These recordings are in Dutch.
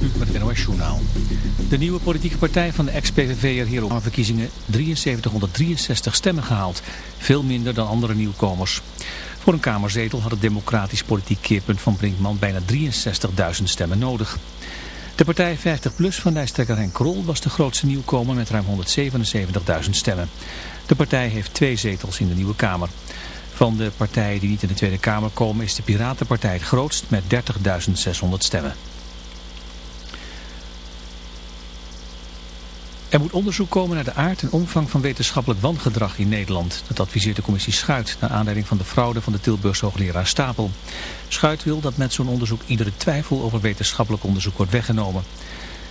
met het NOS. De nieuwe politieke partij van de ex-PVV'er hier op verkiezingen 7363 stemmen gehaald. Veel minder dan andere nieuwkomers. Voor een kamerzetel had het democratisch politiek keerpunt van Brinkman bijna 63.000 stemmen nodig. De partij 50PLUS van lijsttrekker Henk Krol was de grootste nieuwkomer met ruim 177.000 stemmen. De partij heeft twee zetels in de Nieuwe Kamer. Van de partijen die niet in de Tweede Kamer komen is de Piratenpartij het grootst met 30.600 stemmen. Er moet onderzoek komen naar de aard en omvang van wetenschappelijk wangedrag in Nederland. Dat adviseert de commissie Schuit naar aanleiding van de fraude van de Tilburgse hoogleraar Stapel. Schuit wil dat met zo'n onderzoek iedere twijfel over wetenschappelijk onderzoek wordt weggenomen.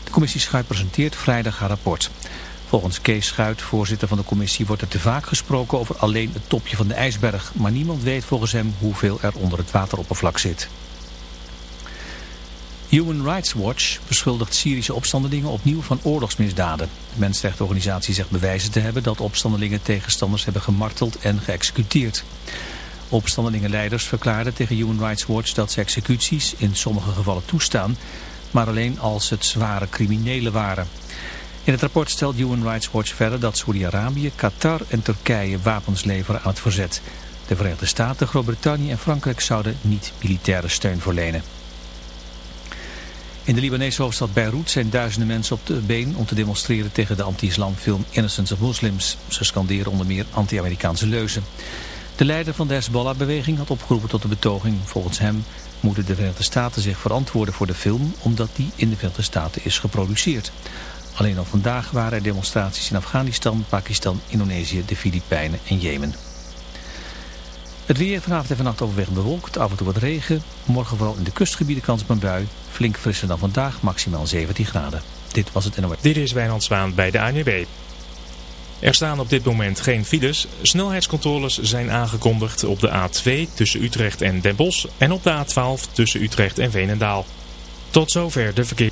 De commissie Schuit presenteert vrijdag haar rapport. Volgens Kees Schuit, voorzitter van de commissie, wordt er te vaak gesproken over alleen het topje van de ijsberg. Maar niemand weet volgens hem hoeveel er onder het wateroppervlak zit. Human Rights Watch beschuldigt Syrische opstandelingen opnieuw van oorlogsmisdaden. De mensenrechtenorganisatie zegt bewijzen te hebben dat opstandelingen tegenstanders hebben gemarteld en geëxecuteerd. Opstandelingenleiders verklaarden tegen Human Rights Watch dat ze executies in sommige gevallen toestaan, maar alleen als het zware criminelen waren. In het rapport stelt Human Rights Watch verder dat Saudi-Arabië, Qatar en Turkije wapens leveren aan het verzet. De Verenigde Staten, Groot-Brittannië en Frankrijk zouden niet militaire steun verlenen. In de Libanese hoofdstad Beirut zijn duizenden mensen op de been om te demonstreren tegen de anti-islamfilm Innocence of Muslims. Ze scanderen onder meer anti-Amerikaanse leuzen. De leider van de Hezbollah-beweging had opgeroepen tot de betoging. Volgens hem moeten de Verenigde Staten zich verantwoorden voor de film omdat die in de Verenigde Staten is geproduceerd. Alleen al vandaag waren er demonstraties in Afghanistan, Pakistan, Indonesië, de Filipijnen en Jemen. Het weer vanavond en vannacht overwegend bewolkt, af en toe wat regen. Morgen vooral in de kustgebieden kans op een bui. Flink frisser dan vandaag, maximaal 17 graden. Dit was het NOS. Dit is Wijnand Zwaan bij de ANWB. Er staan op dit moment geen files. Snelheidscontroles zijn aangekondigd op de A2 tussen Utrecht en Den Bosch en op de A12 tussen Utrecht en Veenendaal. Tot zover de verkeer.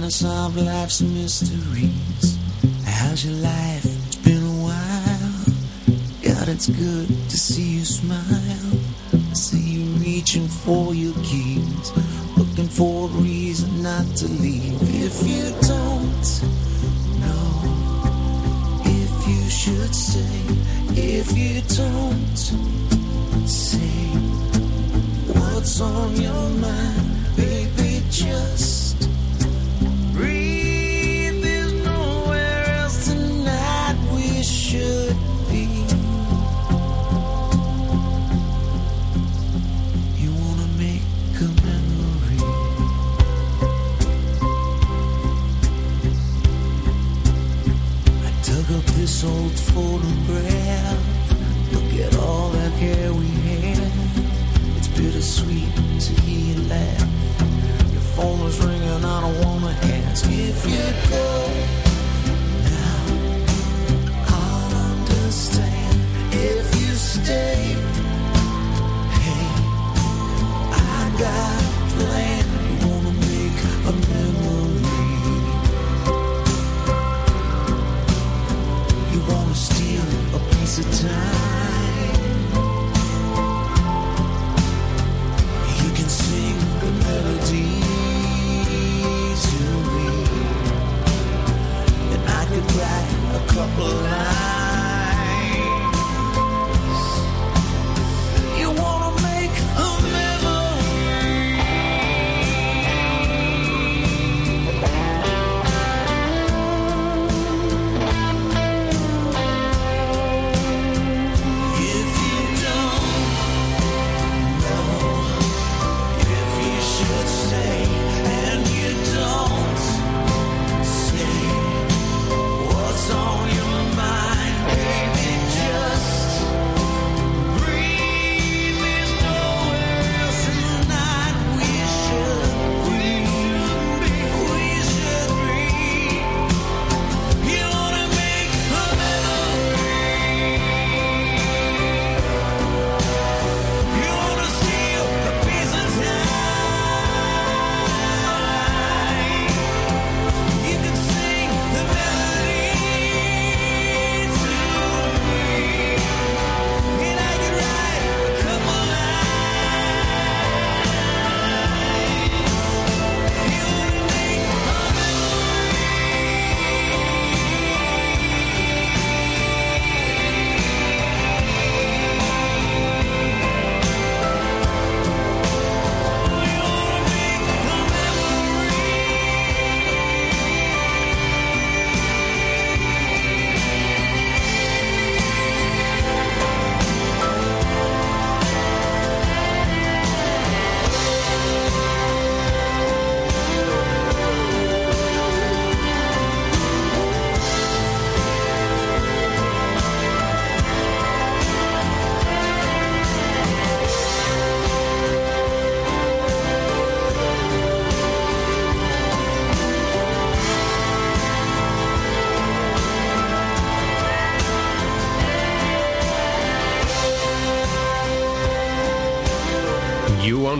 Trying to solve life's mysteries. How's your life? It's been a while. God, it's good to see you smile. I see you reaching for your keys. Looking for a reason not to leave. If you don't know, if you should say, if you don't say what's on your mind, baby, just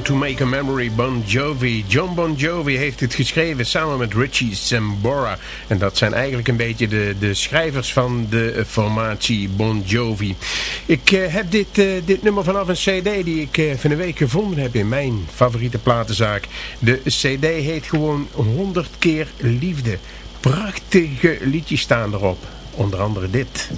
To Make a Memory, Bon Jovi. John Bon Jovi heeft het geschreven samen met Richie Sambora. En dat zijn eigenlijk een beetje de, de schrijvers van de formatie Bon Jovi. Ik uh, heb dit, uh, dit nummer vanaf een cd die ik uh, van de week gevonden heb in mijn favoriete platenzaak. De cd heet gewoon 100 keer liefde. Prachtige liedjes staan erop. Onder andere dit.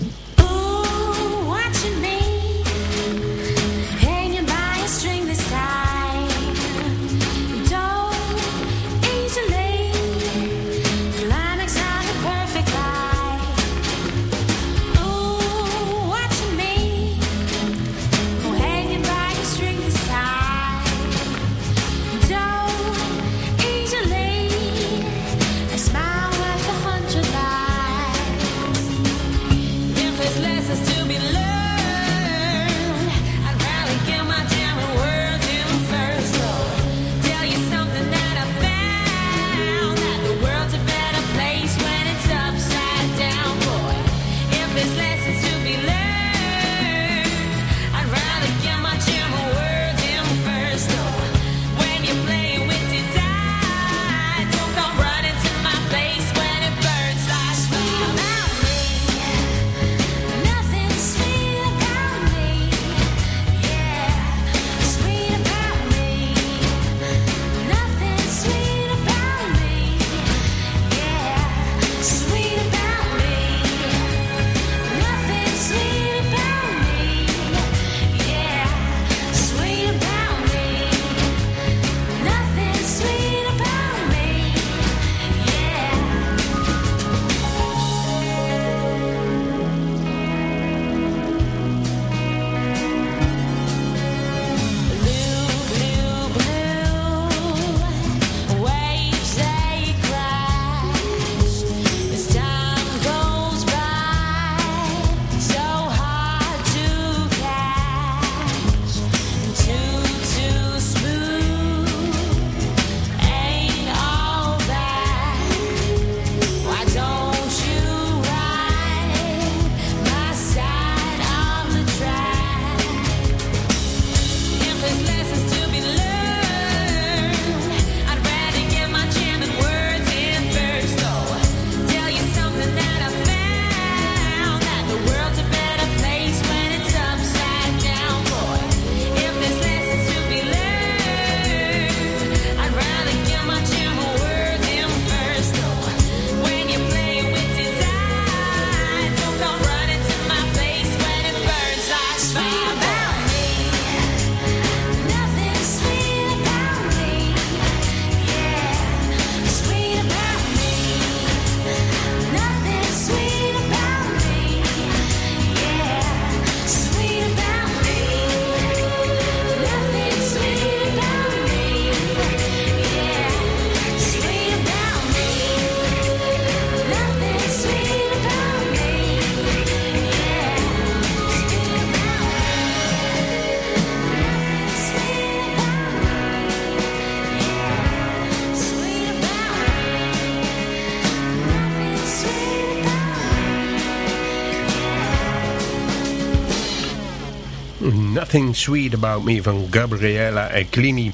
Nothing Sweet About Me van Gabriella Clini.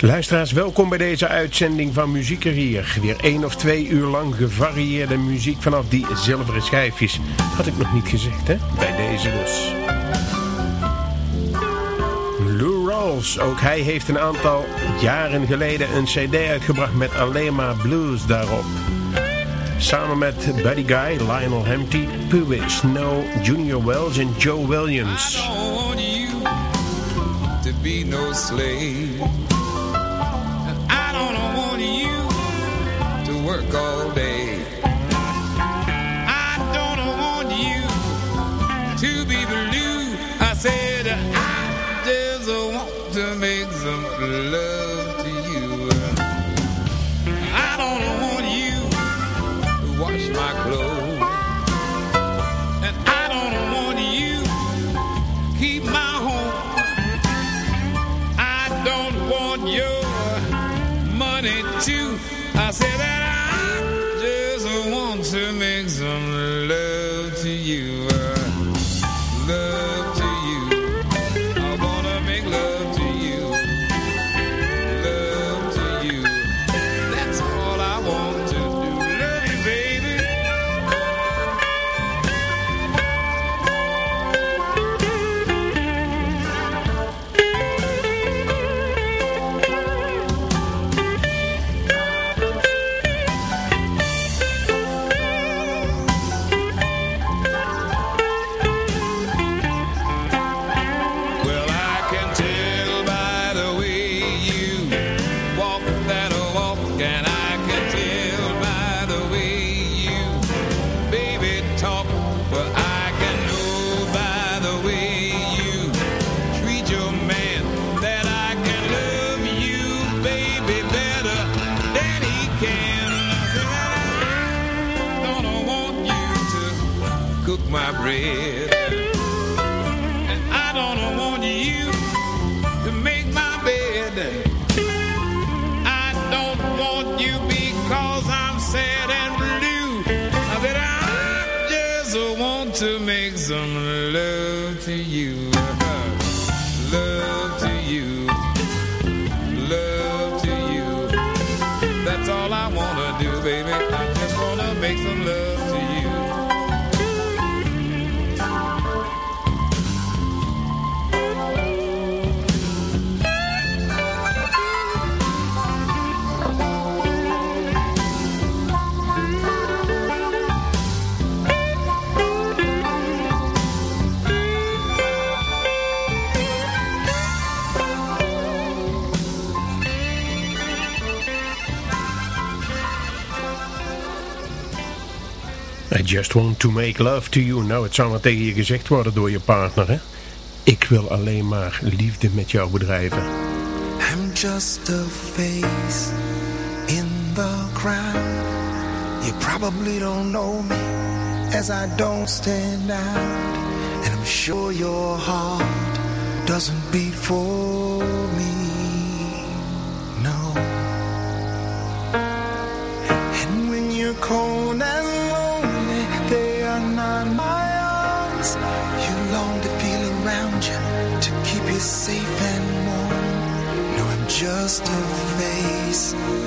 Luisteraars, welkom bij deze uitzending van Muzieker hier. Weer één of twee uur lang gevarieerde muziek vanaf die zilveren schijfjes. Had ik nog niet gezegd, hè? Bij deze dus. Lou Rawls, ook hij heeft een aantal jaren geleden een cd uitgebracht met alleen maar blues daarop. Samen met Buddy Guy, Lionel Hampty, Pee Snow, Junior Wells en Joe Williams. Be no slave. I don't want you to work all day. I say that I just want to make love to you. Nou, het zou maar tegen je gezegd worden door je partner, hè? Ik wil alleen maar liefde met jou bedrijven. I'm just a face in the crowd. You probably don't know me as I don't stand out. And I'm sure your heart doesn't beat for just a face.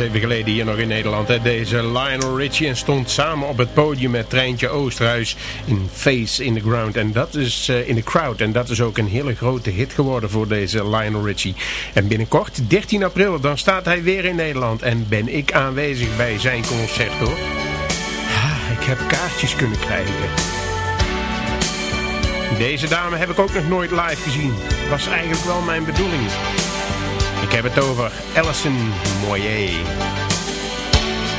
Even geleden hier nog in Nederland, hè? deze Lionel Richie. En stond samen op het podium met Treintje Oosterhuis in Face in the Ground. En dat is uh, in the Crowd. En dat is ook een hele grote hit geworden voor deze Lionel Richie. En binnenkort, 13 april, dan staat hij weer in Nederland. En ben ik aanwezig bij zijn concert hoor. Ik heb kaartjes kunnen krijgen. Deze dame heb ik ook nog nooit live gezien. Was eigenlijk wel mijn bedoeling. Ik heb het over Alison Moyer.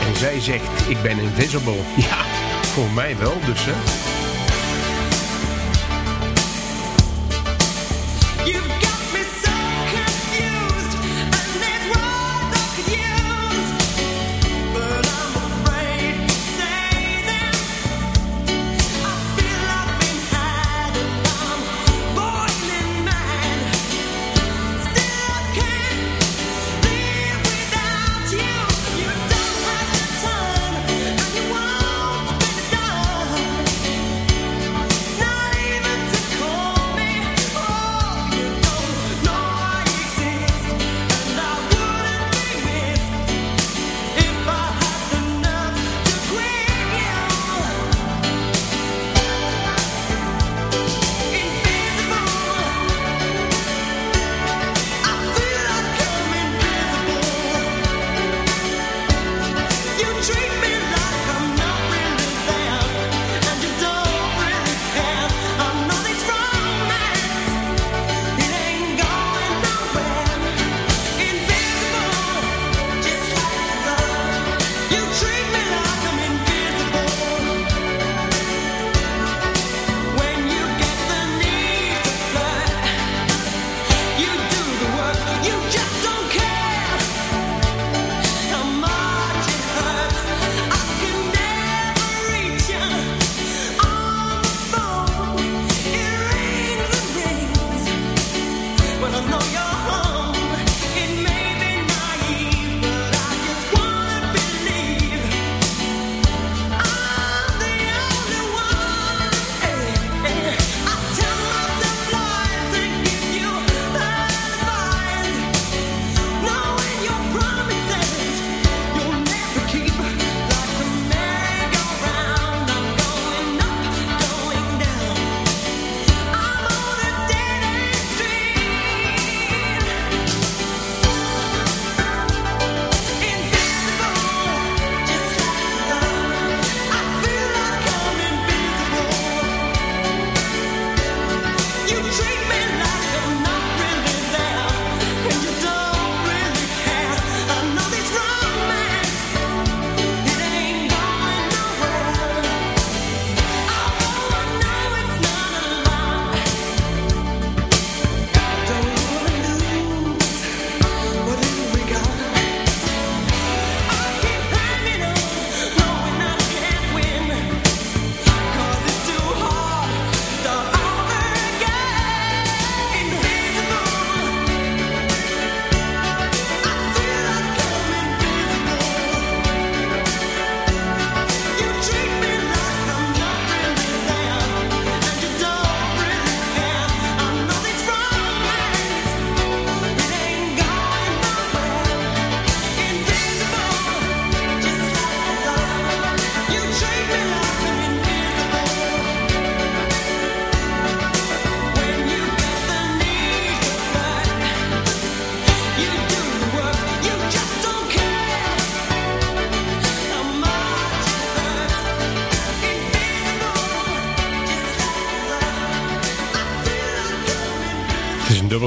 En zij zegt, ik ben invisible. Ja, voor mij wel dus hè.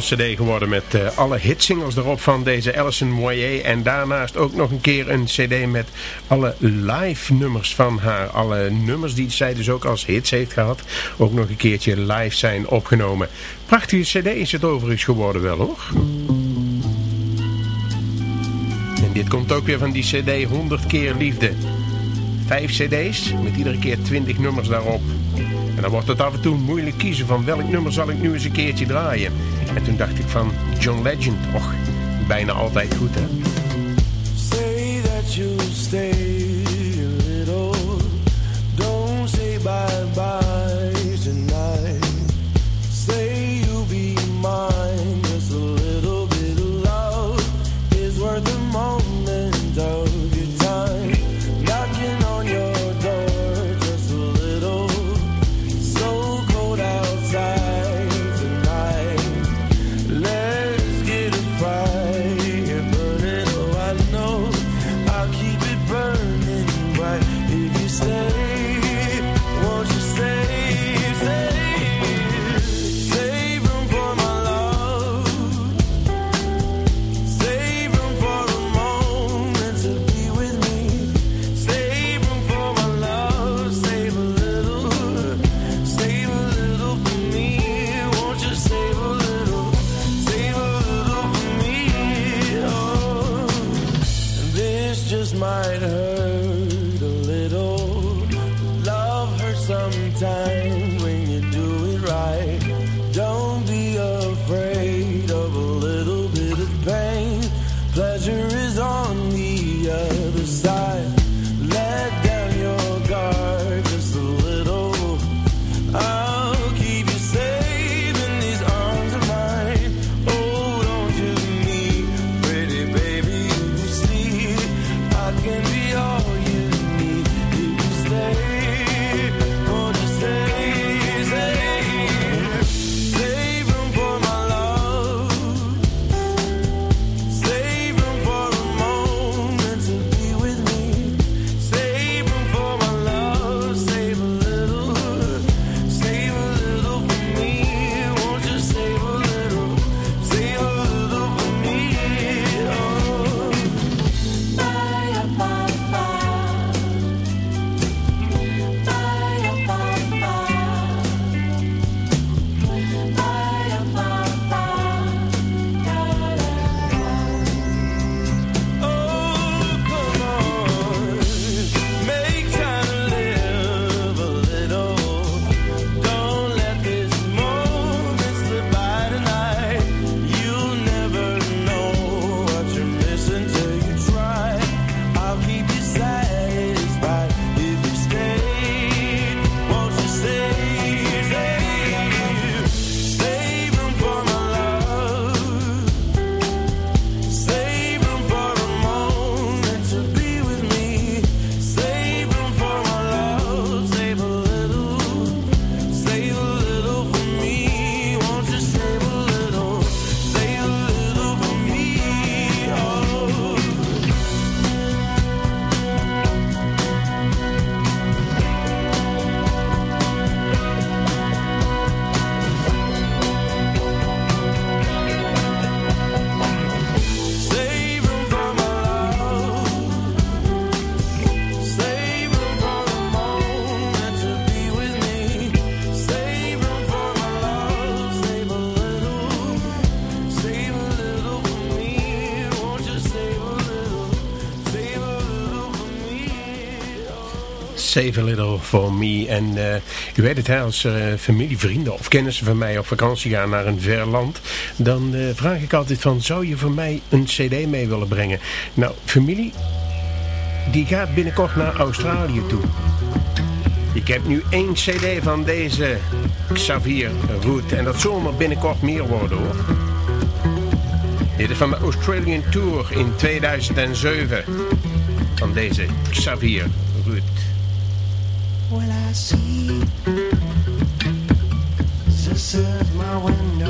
Cd geworden met uh, alle hitsingles erop van deze Alison Moyer. En daarnaast ook nog een keer een cd met alle live nummers van haar. Alle nummers die zij dus ook als hits heeft gehad. Ook nog een keertje live zijn opgenomen. Prachtige cd is het overigens geworden wel hoor. En dit komt ook weer van die cd 100 keer liefde. Vijf cd's met iedere keer 20 nummers daarop. Dan wordt het af en toe moeilijk kiezen van welk nummer zal ik nu eens een keertje draaien. En toen dacht ik van John Legend, och, bijna altijd goed hè. Say that you stay Save a Little for Me. En eh, u weet het, hè, als eh, familie, vrienden of kennissen van mij op vakantie gaan naar een ver land, dan eh, vraag ik altijd van, zou je voor mij een cd mee willen brengen? Nou, familie, die gaat binnenkort naar Australië toe. Ik heb nu één cd van deze Xavier Root en dat zal maar binnenkort meer worden hoor. Dit is van de Australian Tour in 2007 van deze Xavier see. This is my window.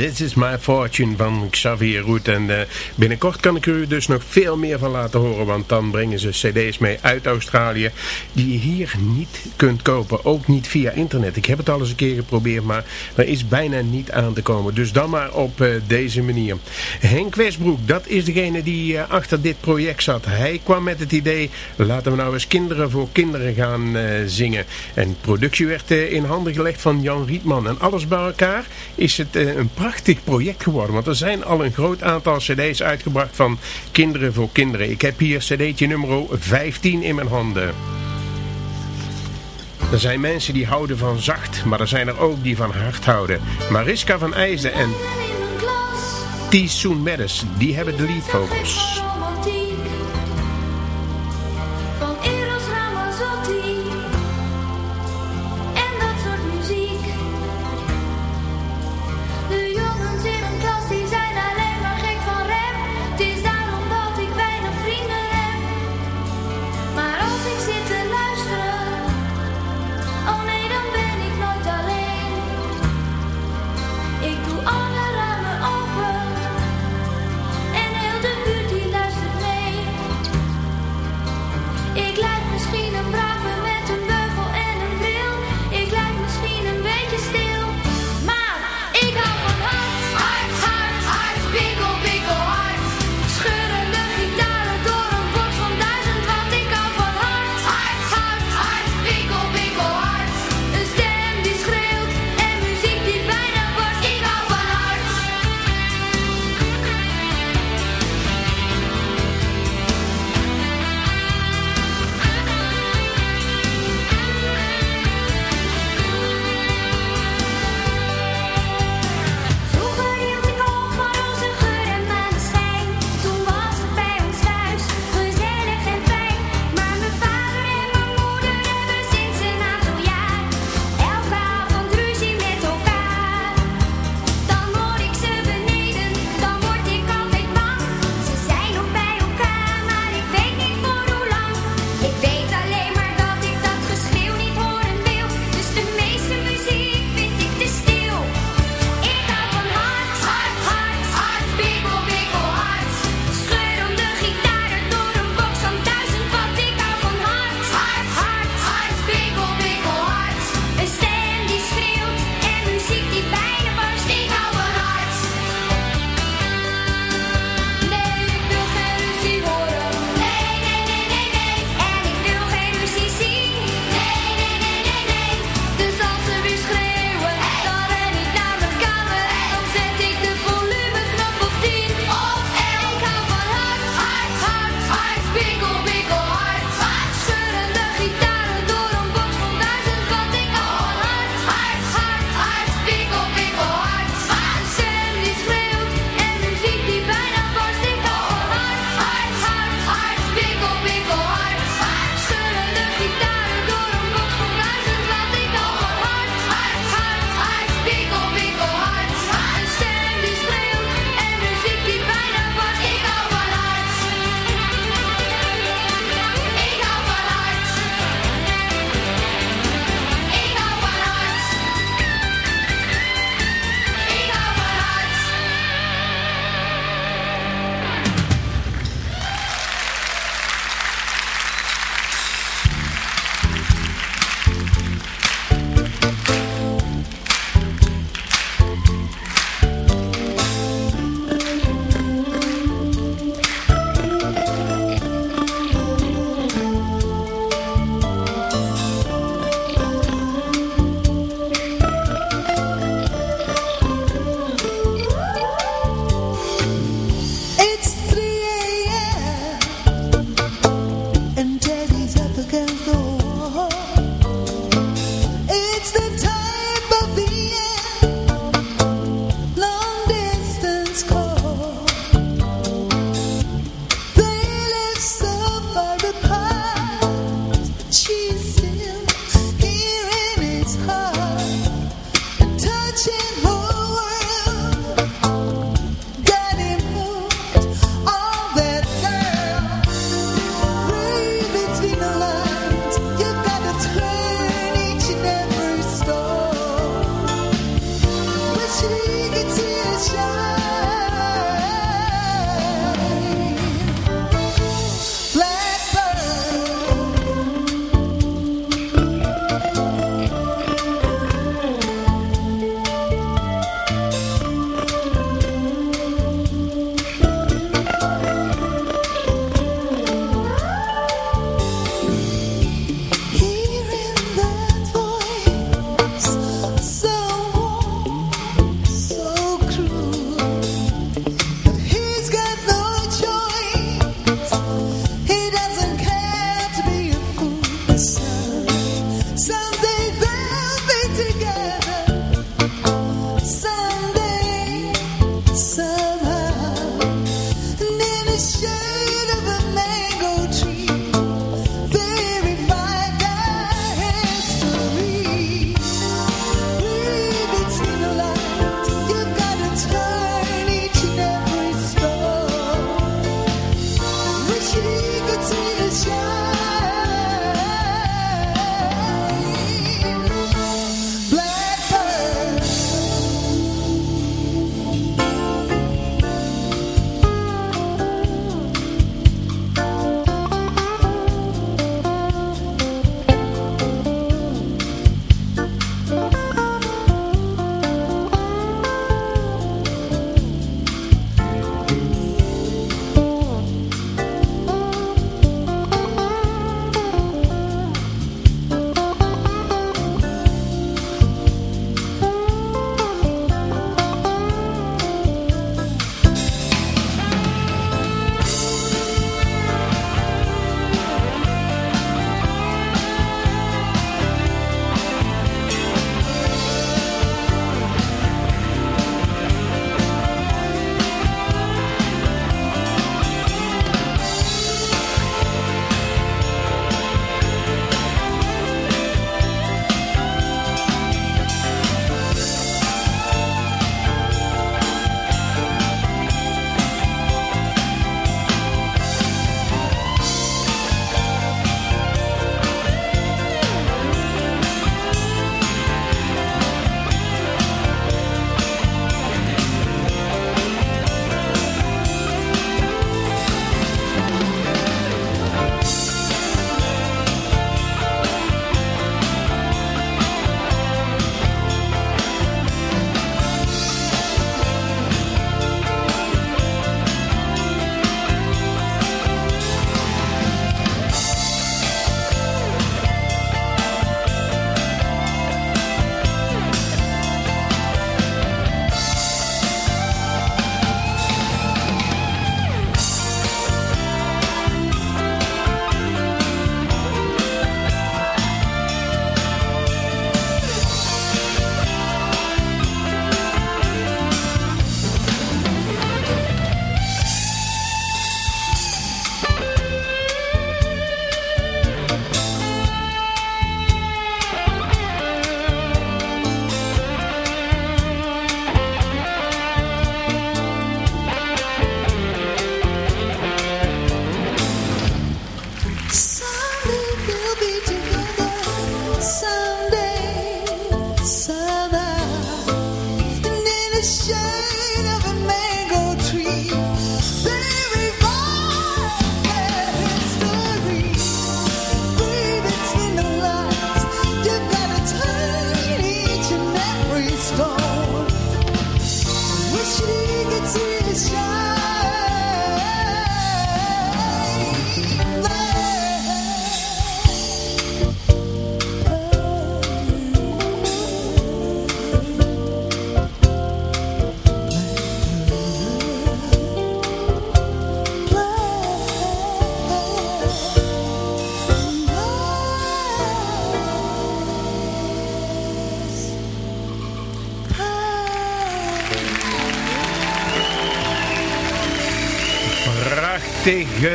This is My Fortune van Xavier Roet. En uh, binnenkort kan ik u dus nog veel meer van laten horen. Want dan brengen ze cd's mee uit Australië. Die je hier niet kunt kopen. Ook niet via internet. Ik heb het al eens een keer geprobeerd. Maar er is bijna niet aan te komen. Dus dan maar op uh, deze manier. Henk Westbroek, dat is degene die uh, achter dit project zat. Hij kwam met het idee. Laten we nou eens kinderen voor kinderen gaan zingen. En productie werd in handen gelegd van Jan Rietman. En alles bij elkaar is het een prachtig prachtig project geworden. Want er zijn al een groot aantal cd's uitgebracht van Kinderen voor Kinderen. Ik heb hier cd'tje nummer 15 in mijn handen. Er zijn mensen die houden van zacht, maar er zijn er ook die van hard houden. Mariska van IJsden en T. Soon Meadows, die hebben de leadvogels.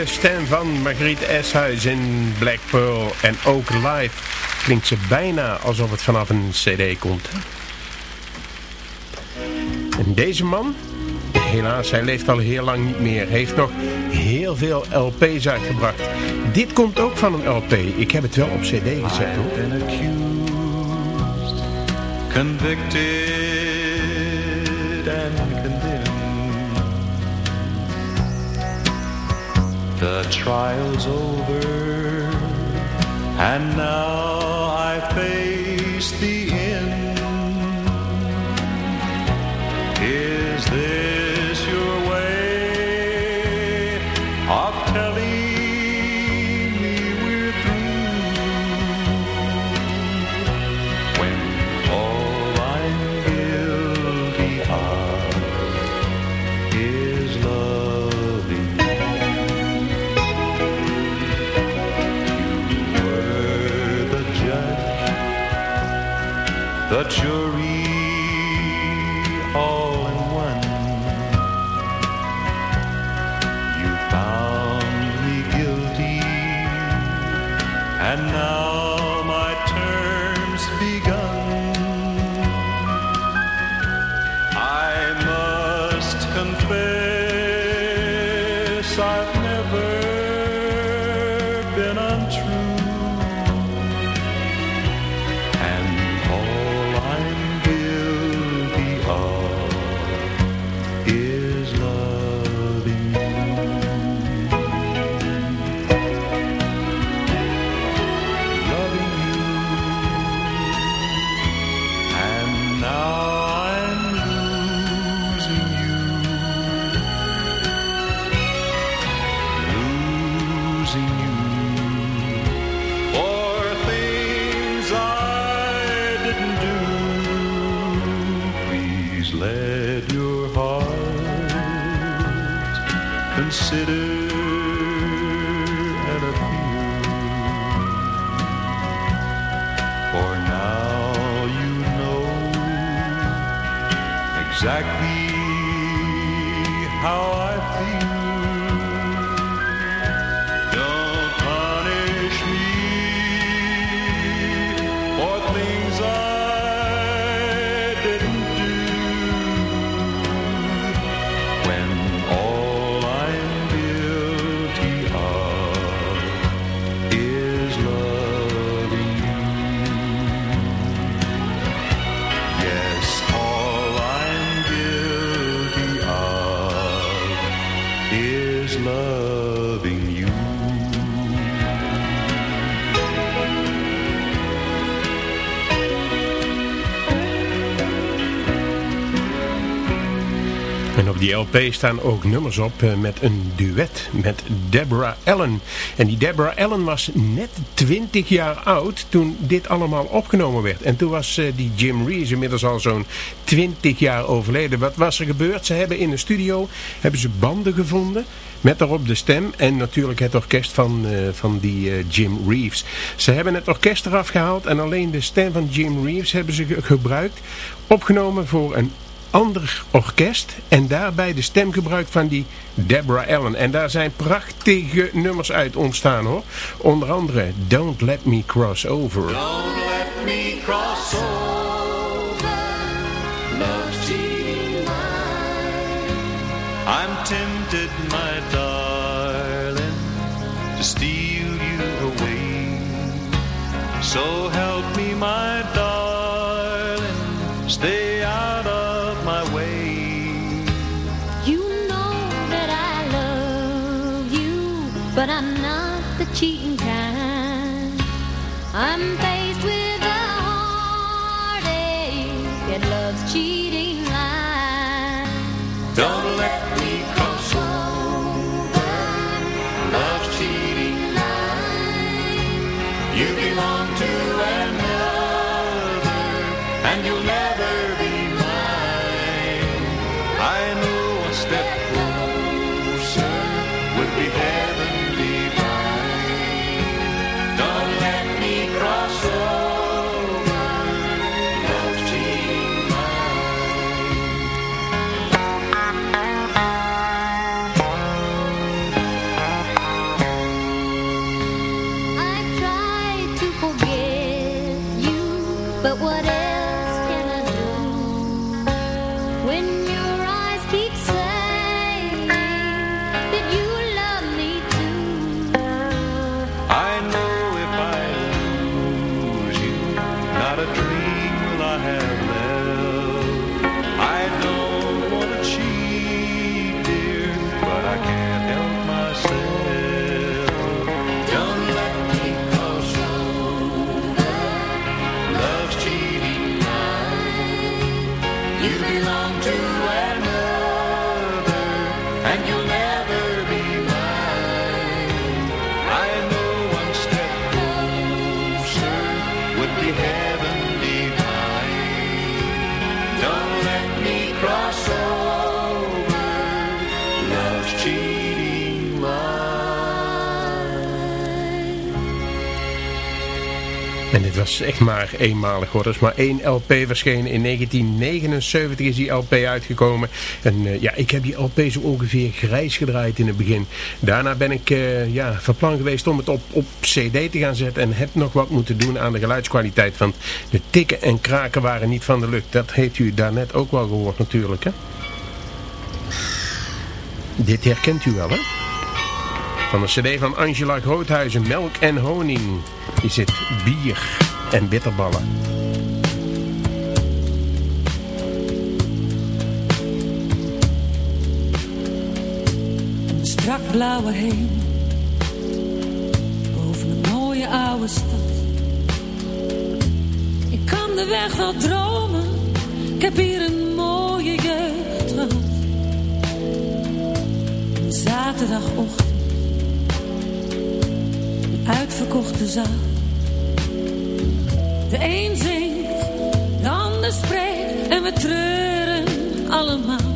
Prachtige stem van Margriet Eshuis in Black Pearl. En ook live klinkt ze bijna alsof het vanaf een cd komt. En deze man, helaas, hij leeft al heel lang niet meer. Heeft nog heel veel LP's uitgebracht. Dit komt ook van een LP. Ik heb het wel op cd gezet hoor. convicted The trial's over, and now I face the the jury, consider and appeal. For now you know exactly LP staan ook nummers op eh, met een duet met Deborah Allen. En die Deborah Allen was net 20 jaar oud toen dit allemaal opgenomen werd. En toen was eh, die Jim Reeves inmiddels al zo'n 20 jaar overleden. Wat was er gebeurd? Ze hebben in de studio hebben ze banden gevonden met daarop de stem en natuurlijk het orkest van, eh, van die Jim Reeves. Ze hebben het orkest eraf gehaald en alleen de stem van Jim Reeves hebben ze ge- gebruikt. Opgenomen voor een ander orkest en daarbij de stemgebruik van die Deborah Allen. En daar zijn prachtige nummers uit ontstaan hoor. Onder andere Don't Let Me Cross Over. Don't let me. I'm tempted, my darling, to steal you away. So En dit was echt maar eenmalig hoor. Er is maar één LP verschenen. In 1979 is die LP uitgekomen. En eh, ja, ik heb die LP zo ongeveer grijs gedraaid in het begin. Daarna ben ik eh, ja, van plan geweest om het op, op CD te gaan zetten. En heb nog wat moeten doen aan de geluidskwaliteit. Want de tikken en kraken waren niet van de lucht. Dat heeft u daarnet ook wel gehoord natuurlijk hè. Dit herkent u wel hè. Van de cd van Angela Groothuizen, Melk en Honing. Hier zit bier en bitterballen. Strak blauwe hemel. Boven een mooie oude stad. Ik kan de weg wel dromen. Ik heb hier een mooie jeugd gehad. Zaterdagochtend uitverkochte zaal. De een zingt De ander spreekt En we treuren allemaal.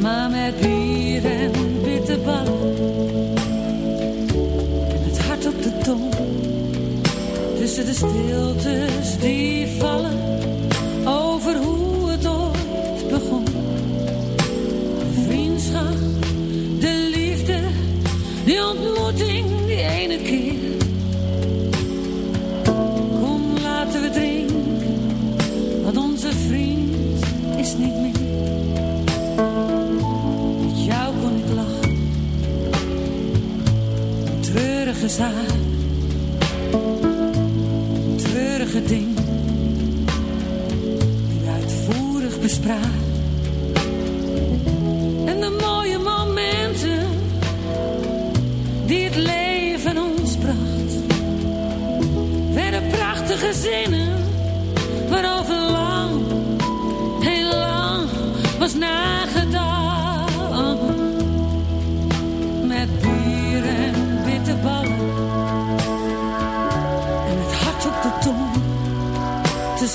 Maar met bier en bitterballen En het hart op de tong. Tussen de stiltes die vallen treurige ding. Die uitvoerig bespraak.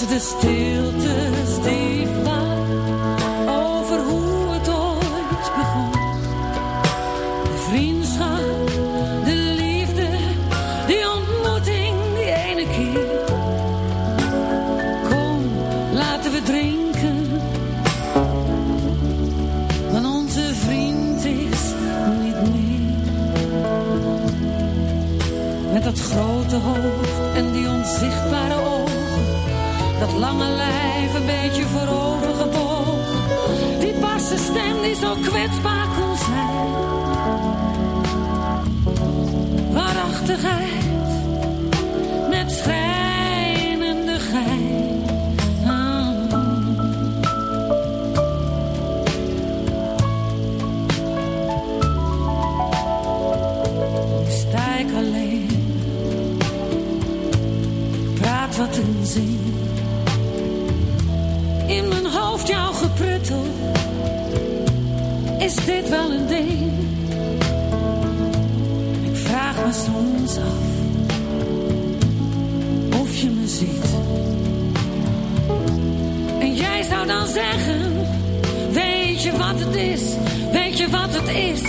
De stiltes beetje voorover gebogen. Die barse stem die zo kwetsbaar dit wel een ding? Ik vraag me soms af. Of je me ziet. En jij zou dan zeggen. Weet je wat het is? Weet je wat het is?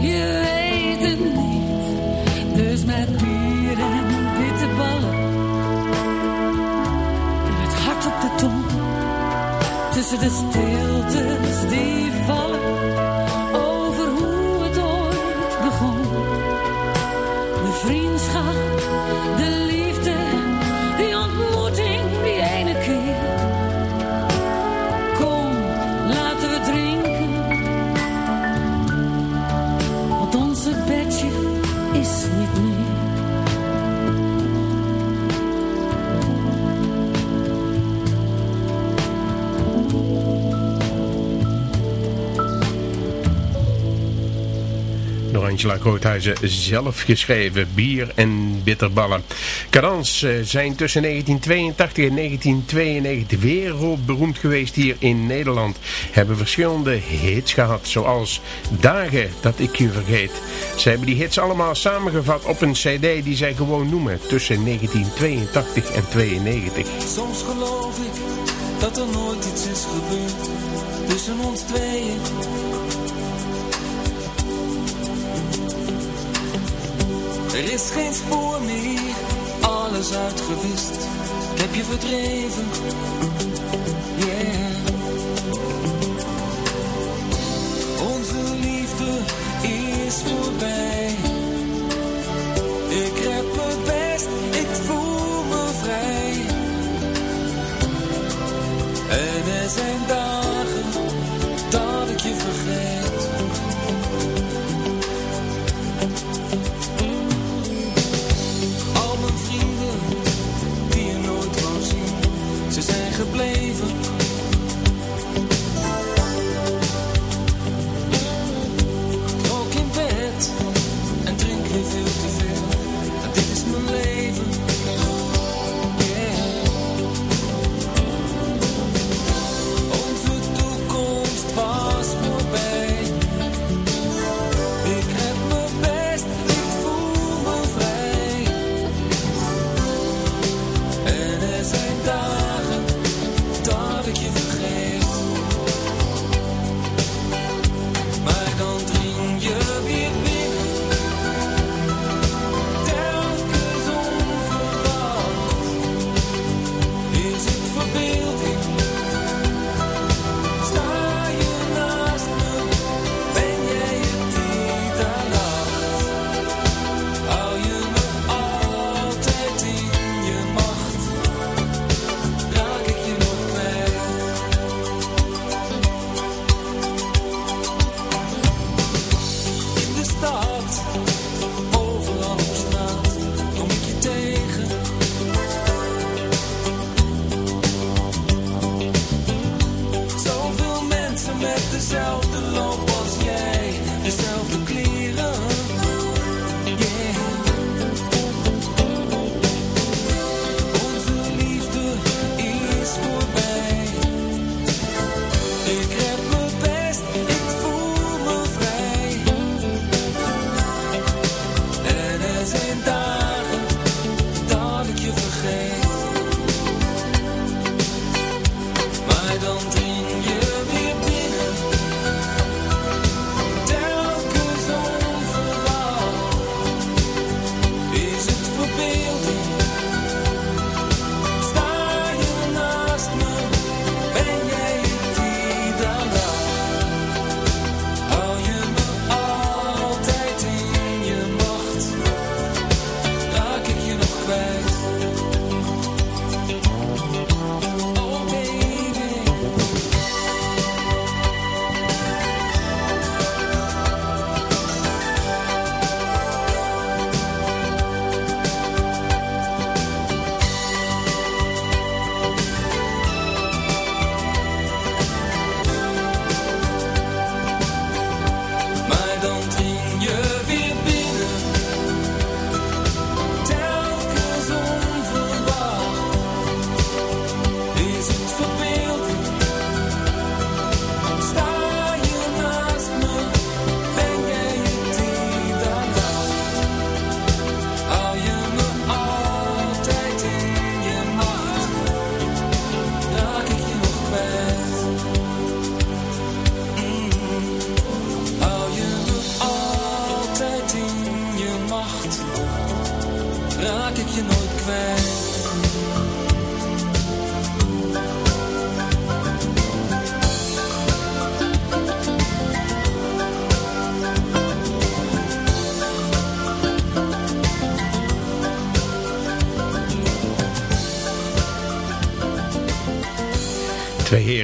Je weet het niet, dus met bier en bitterballen. En het hart op de tong, tussen de stiltes die Angela Groothuizen zelf geschreven. Bier en bitterballen. Cadans eh, zijn tussen 1982 en 1992 wereldberoemd geweest hier in Nederland. Hebben verschillende hits gehad, zoals Dagen dat ik je vergeet. Ze hebben die hits allemaal samengevat op een cd die zij gewoon noemen tussen 1982 en 92. Soms geloof ik dat er nooit iets is gebeurd tussen ons tweeën. Er is geen spoor meer, alles uitgewist. Ik heb je verdreven, yeah. Onze liefde is voorbij.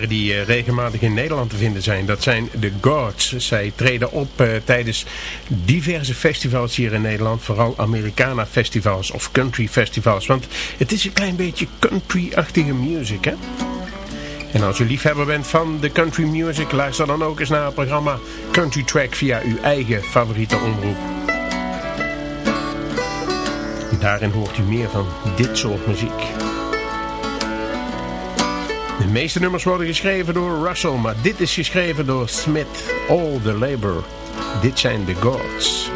Die eh, regelmatig in Nederland te vinden zijn. Dat zijn de Gods. Zij treden op eh, tijdens diverse festivals hier in Nederland. Vooral Americana festivals of country festivals. Want het is een klein beetje country-achtige music hè. En als je liefhebber bent van de country music, luister dan ook eens naar het programma Country Track via uw eigen favoriete omroep. Daarin hoort u meer van dit soort muziek. De meeste nummers worden geschreven door Russell, maar dit is geschreven door Smith, All the Labor. Dit zijn de Gods.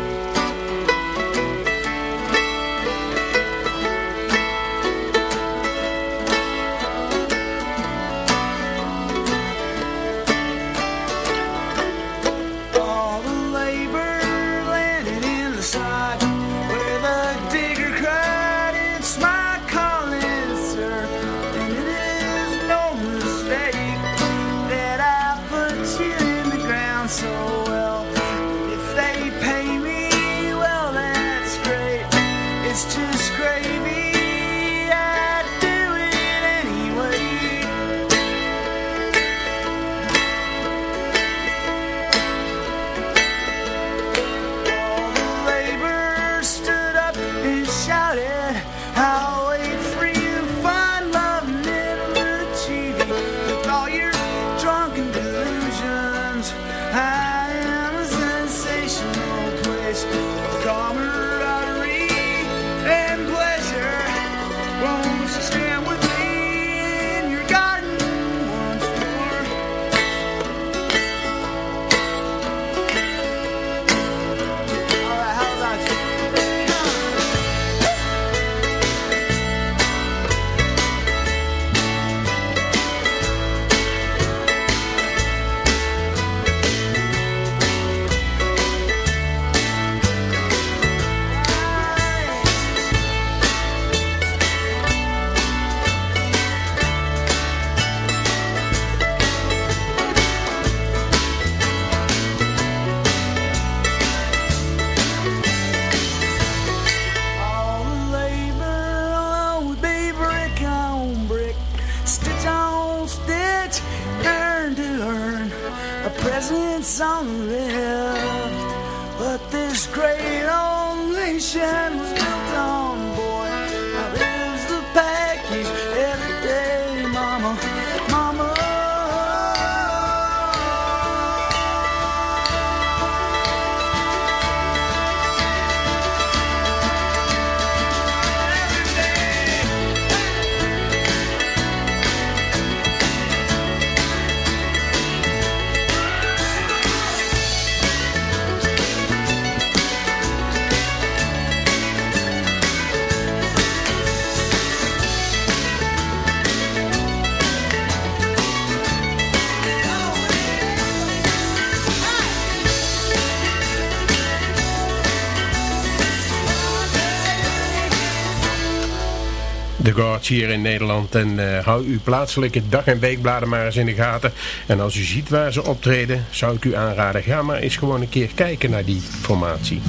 Hier in Nederland. En eh, hou uw plaatselijke dag- en weekbladen maar eens in de gaten. En als u ziet waar ze optreden, zou ik u aanraden, ga maar eens gewoon een keer kijken naar die formatie.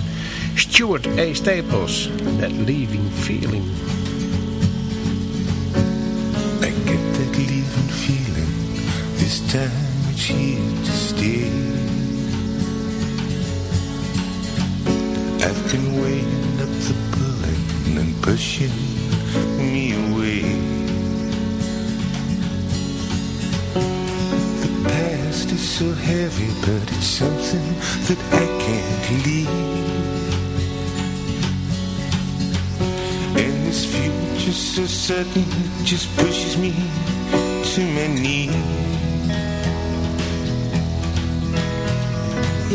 Stuart A. Staples, That Leaving Feeling. I get that leaving feeling this time it's here to stay. I've been weighing up the pulling and pushing me away. So heavy, but it's something that I can't leave. And this future's so sudden, it just pushes me to my knees.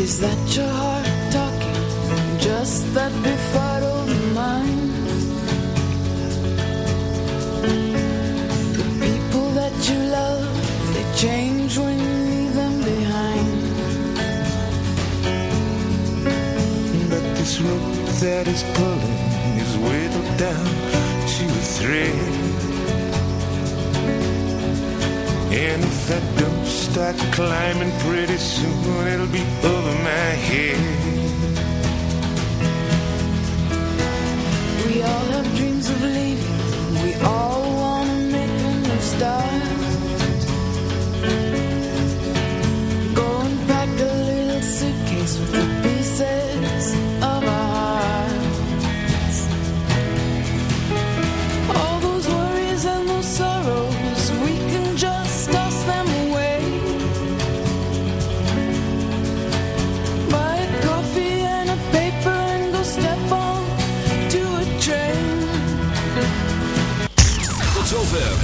Is that your heart talking? Just that befuddled mind? The people that you love, they change when this rope that is pulling is whittled down to a thread. And if I don't start climbing pretty soon, it'll be over my head. We all